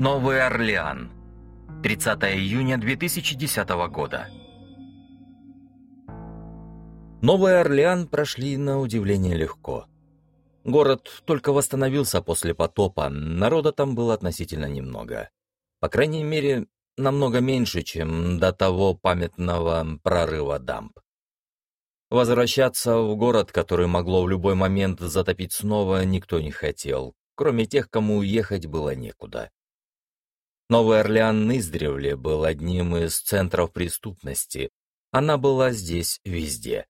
Новый Орлеан. 30 июня 2010 года. Новый Орлеан прошли на удивление легко. Город только восстановился после потопа, народа там было относительно немного. По крайней мере, намного меньше, чем до того памятного прорыва дамб. Возвращаться в город, который могло в любой момент затопить снова, никто не хотел, кроме тех, кому уехать было некуда. Новый Орлеан издревле был одним из центров преступности. Она была здесь везде.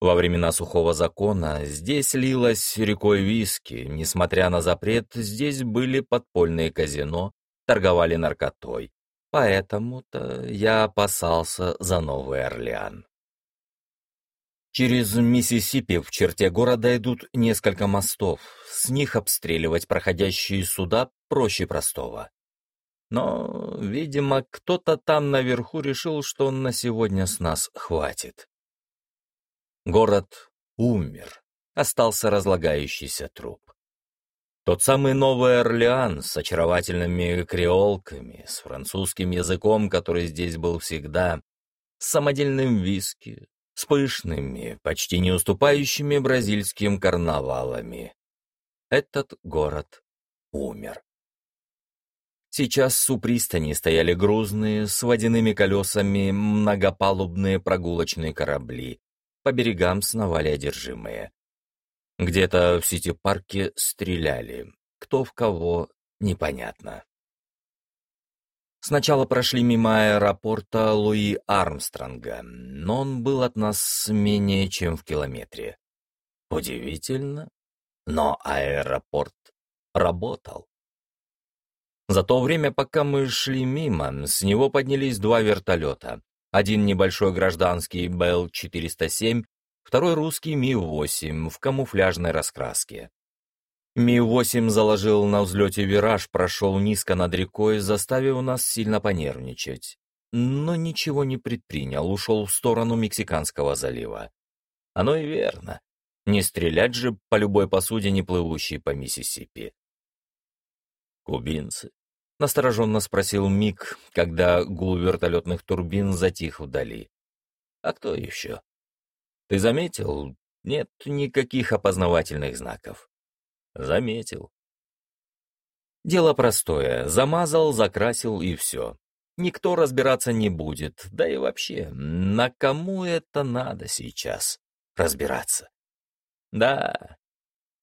Во времена сухого закона здесь лилась рекой виски, несмотря на запрет, здесь были подпольные казино, торговали наркотой. Поэтому-то я опасался за Новый Орлеан. Через Миссисипи в черте города идут несколько мостов. С них обстреливать проходящие суда проще простого. Но, видимо, кто-то там наверху решил, что на сегодня с нас хватит. Город умер. Остался разлагающийся труп. Тот самый Новый Орлеан с очаровательными креолками, с французским языком, который здесь был всегда, с самодельным виски, с пышными, почти не уступающими бразильским карнавалами. Этот город умер. Сейчас у пристани стояли грузные, с водяными колесами, многопалубные прогулочные корабли. По берегам сновали одержимые. Где-то в сити-парке стреляли. Кто в кого, непонятно. Сначала прошли мимо аэропорта Луи Армстронга, но он был от нас менее чем в километре. Удивительно, но аэропорт работал. За то время, пока мы шли мимо, с него поднялись два вертолета. Один небольшой гражданский Бell-407, второй русский Ми-8 в камуфляжной раскраске. Ми-8 заложил на взлете вираж, прошел низко над рекой, заставив нас сильно понервничать. Но ничего не предпринял, ушел в сторону Мексиканского залива. Оно и верно. Не стрелять же по любой посудине, плывущей по Миссисипи. «Кубинцы?» — настороженно спросил Мик, когда гул вертолетных турбин затих вдали. «А кто еще?» «Ты заметил? Нет никаких опознавательных знаков». «Заметил». Дело простое. Замазал, закрасил и все. Никто разбираться не будет. Да и вообще, на кому это надо сейчас разбираться? Да,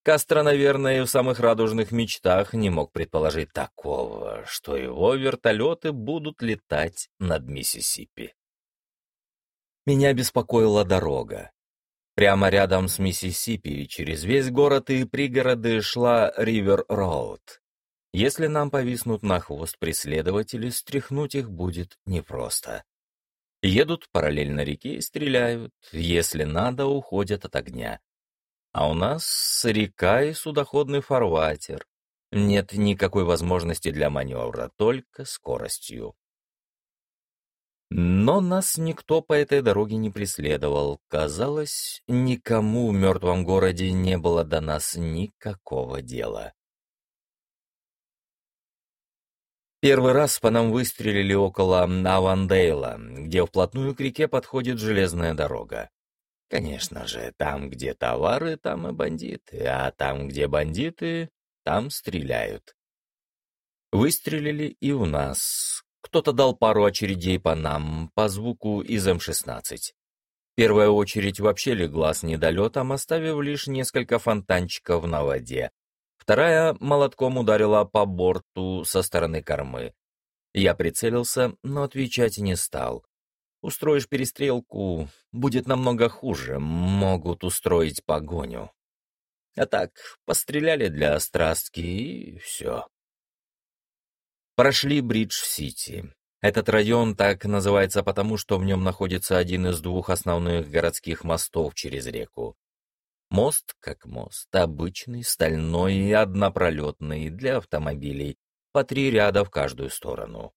Кастро, наверное, в самых радужных мечтах не мог предположить такого, что его вертолеты будут летать над Миссисипи. Меня беспокоила дорога. Прямо рядом с Миссисипи, через весь город и пригороды шла Ривер-Роуд. Если нам повиснут на хвост преследователи, стряхнуть их будет непросто. Едут параллельно реке и стреляют, если надо, уходят от огня. А у нас река и судоходный фарватер. Нет никакой возможности для маневра, только скоростью. Но нас никто по этой дороге не преследовал. Казалось, никому в мертвом городе не было до нас никакого дела. Первый раз по нам выстрелили около Авандейла, где вплотную к реке подходит железная дорога. Конечно же, там, где товары, там и бандиты, а там, где бандиты, там стреляют. Выстрелили и у нас. Кто-то дал пару очередей по нам, по звуку из М-16. Первая очередь вообще легла с недолетом, оставив лишь несколько фонтанчиков на воде. Вторая молотком ударила по борту со стороны кормы. Я прицелился, но отвечать не стал. Устроишь перестрелку, будет намного хуже, могут устроить погоню. А так, постреляли для острастки и все. Прошли Бридж-Сити. Этот район так называется потому, что в нем находится один из двух основных городских мостов через реку. Мост как мост, обычный, стальной и однопролетный для автомобилей, по три ряда в каждую сторону.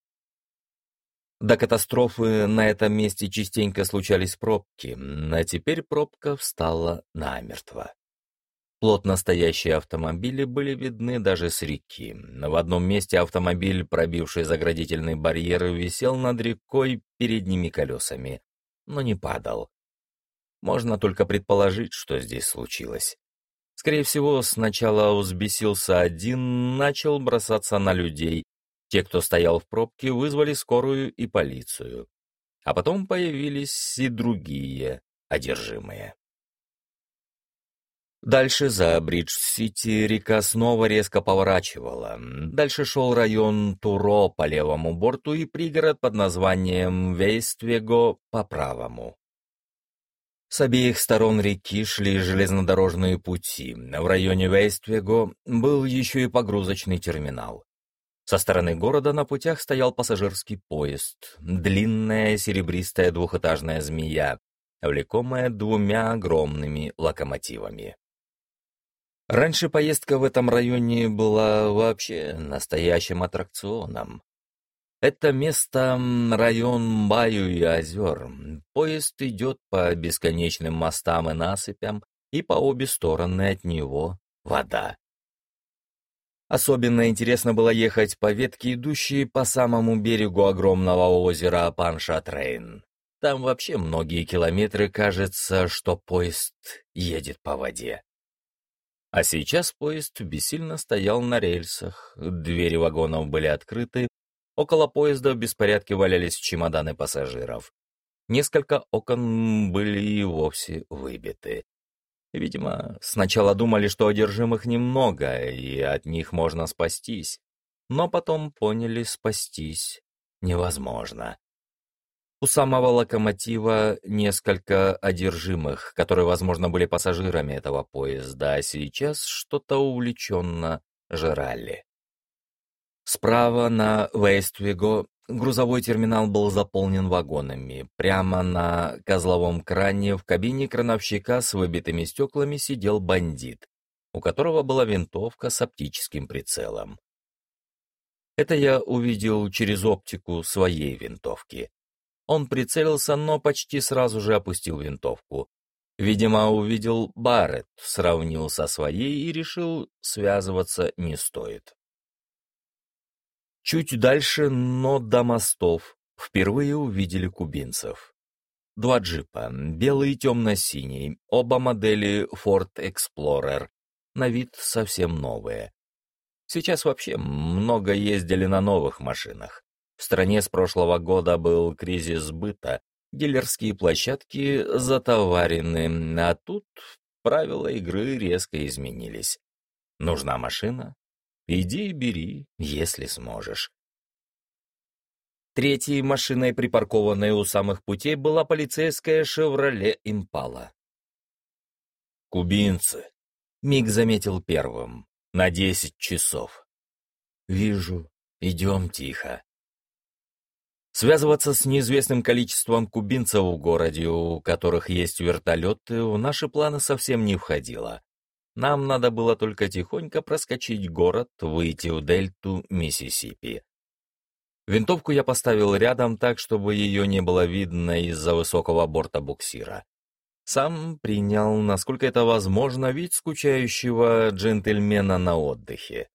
До катастрофы на этом месте частенько случались пробки, а теперь пробка встала намертво. Плотно стоящие автомобили были видны даже с реки. В одном месте автомобиль, пробивший заградительный барьер, висел над рекой передними колесами, но не падал. Можно только предположить, что здесь случилось. Скорее всего, сначала взбесился один, начал бросаться на людей. Те, кто стоял в пробке, вызвали скорую и полицию. А потом появились и другие одержимые. Дальше за Бридж-Сити река снова резко поворачивала. Дальше шел район Туро по левому борту и пригород под названием Вействего по правому. С обеих сторон реки шли железнодорожные пути. В районе Вействего был еще и погрузочный терминал. Со стороны города на путях стоял пассажирский поезд, длинная серебристая двухэтажная змея, влекомая двумя огромными локомотивами. Раньше поездка в этом районе была вообще настоящим аттракционом. Это место — район Баю и озер. Поезд идет по бесконечным мостам и насыпям, и по обе стороны от него — вода. Особенно интересно было ехать по ветке, идущей по самому берегу огромного озера Паншатрейн. Там вообще многие километры кажется, что поезд едет по воде. А сейчас поезд бессильно стоял на рельсах, двери вагонов были открыты, около поезда в беспорядке валялись чемоданы пассажиров. Несколько окон были и вовсе выбиты. Видимо, сначала думали, что одержимых немного, и от них можно спастись, но потом поняли, спастись невозможно. У самого локомотива несколько одержимых, которые, возможно, были пассажирами этого поезда, а сейчас что-то увлеченно жрали. Справа на Вействиго грузовой терминал был заполнен вагонами. Прямо на козловом кране в кабине крановщика с выбитыми стеклами сидел бандит, у которого была винтовка с оптическим прицелом. Это я увидел через оптику своей винтовки. Он прицелился, но почти сразу же опустил винтовку. Видимо, увидел Барретт, сравнил со своей и решил, связываться не стоит. Чуть дальше, но до мостов, впервые увидели кубинцев. Два джипа, белый и темно-синий, оба модели Ford Explorer, на вид совсем новые. Сейчас вообще много ездили на новых машинах. В стране с прошлого года был кризис сбыта, дилерские площадки затоварены, а тут правила игры резко изменились. Нужна машина? Иди и бери, если сможешь. Третьей машиной, припаркованной у самых путей, была полицейская «Шевроле Импала». «Кубинцы», — Миг заметил первым, — «на десять часов». «Вижу, идем тихо». Связываться с неизвестным количеством кубинцев в городе, у которых есть вертолеты, в наши планы совсем не входило. Нам надо было только тихонько проскочить город, выйти в дельту Миссисипи. Винтовку я поставил рядом так, чтобы ее не было видно из-за высокого борта буксира. Сам принял, насколько это возможно, вид скучающего джентльмена на отдыхе.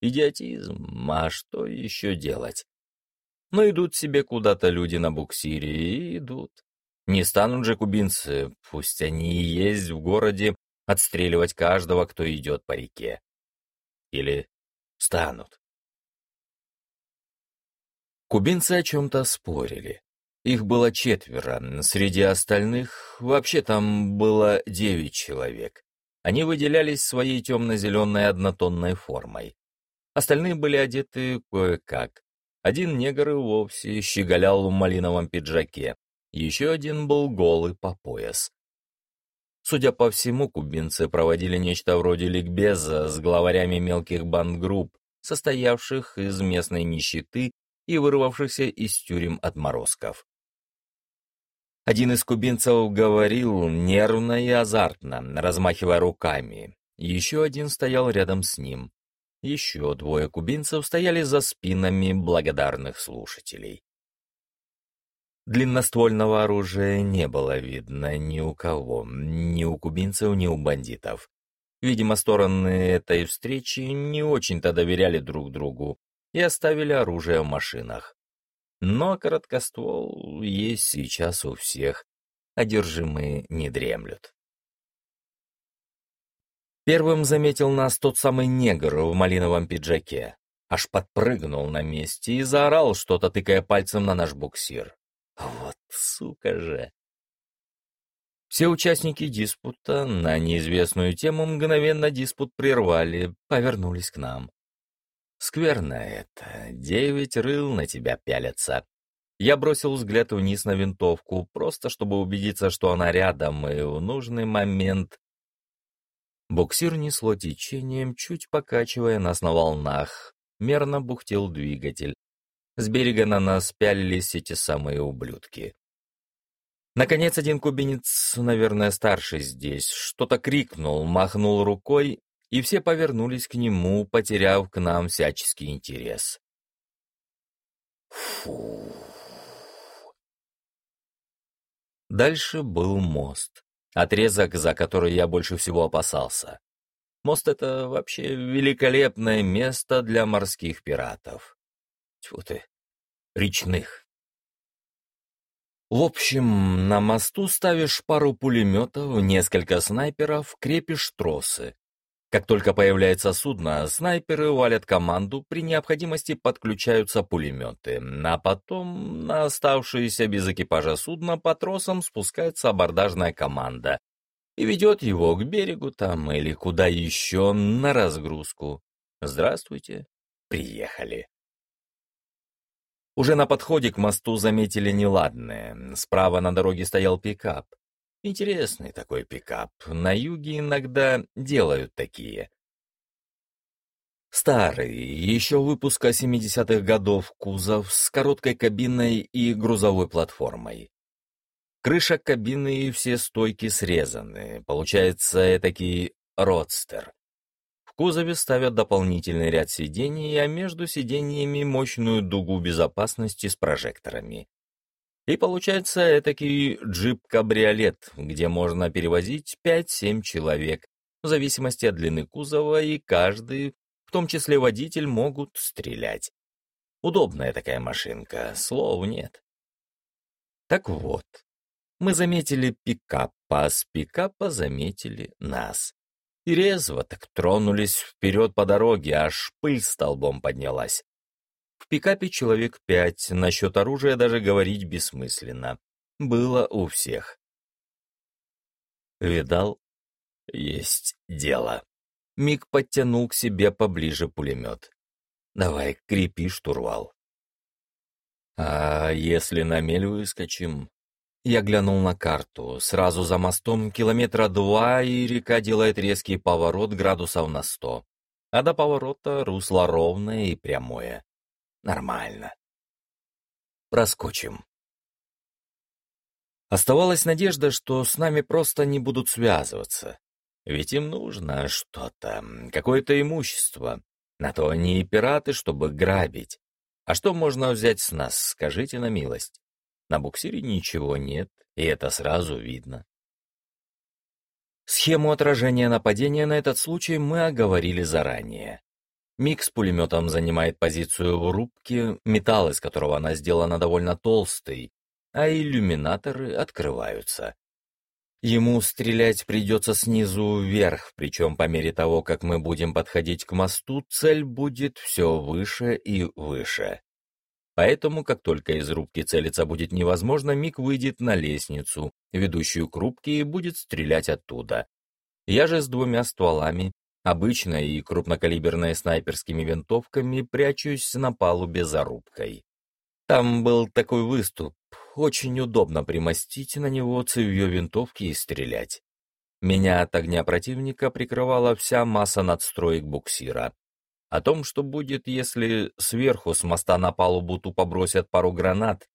Идиотизм, а что еще делать? Но идут себе куда-то люди на буксире и идут. Не станут же кубинцы, пусть они и есть в городе, отстреливать каждого, кто идет по реке. Или станут. Кубинцы о чем-то спорили. Их было четверо, среди остальных вообще там было девять человек. Они выделялись своей темно-зеленой однотонной формой. Остальные были одеты кое-как. Один негр и вовсе щеголял в малиновом пиджаке, еще один был голый по пояс. Судя по всему, кубинцы проводили нечто вроде ликбеза с главарями мелких бандгрупп, состоявших из местной нищеты и вырвавшихся из тюрем отморозков. Один из кубинцев говорил нервно и азартно, размахивая руками. Еще один стоял рядом с ним. Еще двое кубинцев стояли за спинами благодарных слушателей. Длинноствольного оружия не было видно ни у кого, ни у кубинцев, ни у бандитов. Видимо, стороны этой встречи не очень-то доверяли друг другу и оставили оружие в машинах. Но короткоствол есть сейчас у всех, одержимые не дремлют. Первым заметил нас тот самый негр в малиновом пиджаке. Аж подпрыгнул на месте и заорал, что-то тыкая пальцем на наш буксир. Сука же! Все участники диспута на неизвестную тему мгновенно диспут прервали, повернулись к нам. Скверно это, девять рыл на тебя пялятся. Я бросил взгляд вниз на винтовку, просто чтобы убедиться, что она рядом, и в нужный момент... Буксир несло течением, чуть покачивая нас на волнах. Мерно бухтел двигатель. С берега на нас пялились эти самые ублюдки. Наконец, один кубинец, наверное, старший здесь, что-то крикнул, махнул рукой, и все повернулись к нему, потеряв к нам всяческий интерес. Фу. Дальше был мост. Отрезок, за который я больше всего опасался. Мост — это вообще великолепное место для морских пиратов. Тьфу ты, речных. В общем, на мосту ставишь пару пулеметов, несколько снайперов, крепишь тросы. Как только появляется судно, снайперы валят команду, при необходимости подключаются пулеметы, а потом на оставшееся без экипажа судно по тросам спускается абордажная команда и ведет его к берегу там или куда еще на разгрузку. Здравствуйте, приехали. Уже на подходе к мосту заметили неладное. Справа на дороге стоял пикап. Интересный такой пикап. На юге иногда делают такие. Старый, еще выпуска 70-х годов кузов с короткой кабиной и грузовой платформой. Крыша кабины и все стойки срезаны. Получается этакий родстер кузове ставят дополнительный ряд сидений, а между сиденьями мощную дугу безопасности с прожекторами. И получается этакий джип-кабриолет, где можно перевозить 5-7 человек, в зависимости от длины кузова, и каждый, в том числе водитель, могут стрелять. Удобная такая машинка, слов нет. Так вот, мы заметили пикап, а с пикапа заметили нас. И резво так тронулись вперед по дороге, аж пыль столбом поднялась. В пикапе человек пять, насчет оружия даже говорить бессмысленно. Было у всех. Видал? Есть дело. Миг подтянул к себе поближе пулемет. Давай, крепи штурвал. А если на мель выскочим? Я глянул на карту. Сразу за мостом километра два, и река делает резкий поворот градусов на сто. А до поворота русло ровное и прямое. Нормально. Проскочим. Оставалась надежда, что с нами просто не будут связываться. Ведь им нужно что-то, какое-то имущество. На то они и пираты, чтобы грабить. А что можно взять с нас, скажите на милость? На буксире ничего нет, и это сразу видно. Схему отражения нападения на этот случай мы оговорили заранее. Миг с пулеметом занимает позицию в рубке, металл из которого она сделана довольно толстый, а иллюминаторы открываются. Ему стрелять придется снизу вверх, причем по мере того, как мы будем подходить к мосту, цель будет все выше и выше. Поэтому, как только из рубки целиться будет невозможно, Мик выйдет на лестницу, ведущую к рубке, и будет стрелять оттуда. Я же с двумя стволами, обычной и крупнокалиберной снайперскими винтовками, прячусь на палубе за рубкой. Там был такой выступ, очень удобно примостить на него цевьё винтовки и стрелять. Меня от огня противника прикрывала вся масса надстроек буксира, о том, что будет, если сверху с моста на палубу тупо бросят пару гранат,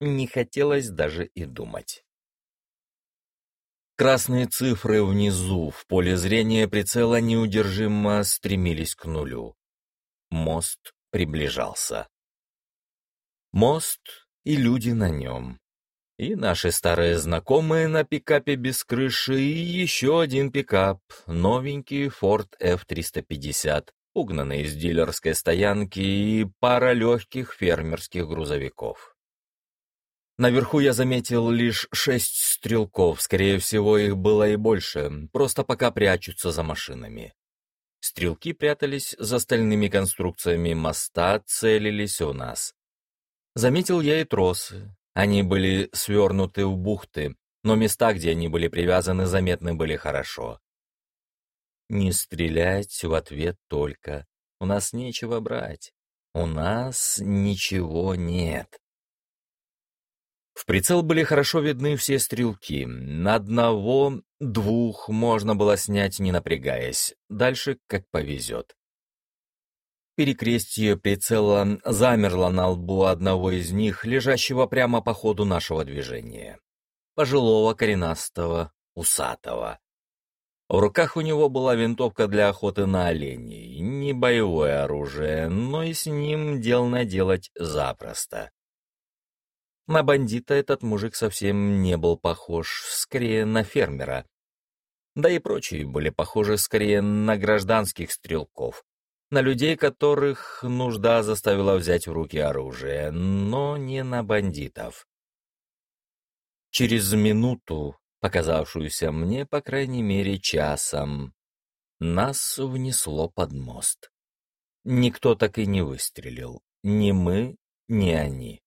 не хотелось даже и думать. Красные цифры внизу, в поле зрения прицела неудержимо стремились к нулю. Мост приближался. Мост и люди на нем. И наши старые знакомые на пикапе без крыши, и еще один пикап, новенький Ford F-350, угнанный из дилерской стоянки, и пара легких фермерских грузовиков. Наверху я заметил лишь шесть стрелков, скорее всего, их было и больше, просто пока прячутся за машинами. Стрелки прятались за стальными конструкциями моста, целились у нас. Заметил я и тросы. Они были свернуты в бухты, но места, где они были привязаны, заметны были хорошо. Не стрелять в ответ только. У нас нечего брать. У нас ничего нет. В прицел были хорошо видны все стрелки. На одного, двух можно было снять, не напрягаясь. Дальше как повезет. Перекрестие прицела замерло на лбу одного из них, лежащего прямо по ходу нашего движения. Пожилого, коренастого, усатого. В руках у него была винтовка для охоты на оленей. Не боевое оружие, но и с ним дел наделать запросто. На бандита этот мужик совсем не был похож, скорее на фермера. Да и прочие были похожи скорее на гражданских стрелков, на людей, которых нужда заставила взять в руки оружие, но не на бандитов. Через минуту, показавшуюся мне, по крайней мере, часом, нас внесло под мост. Никто так и не выстрелил, ни мы, ни они.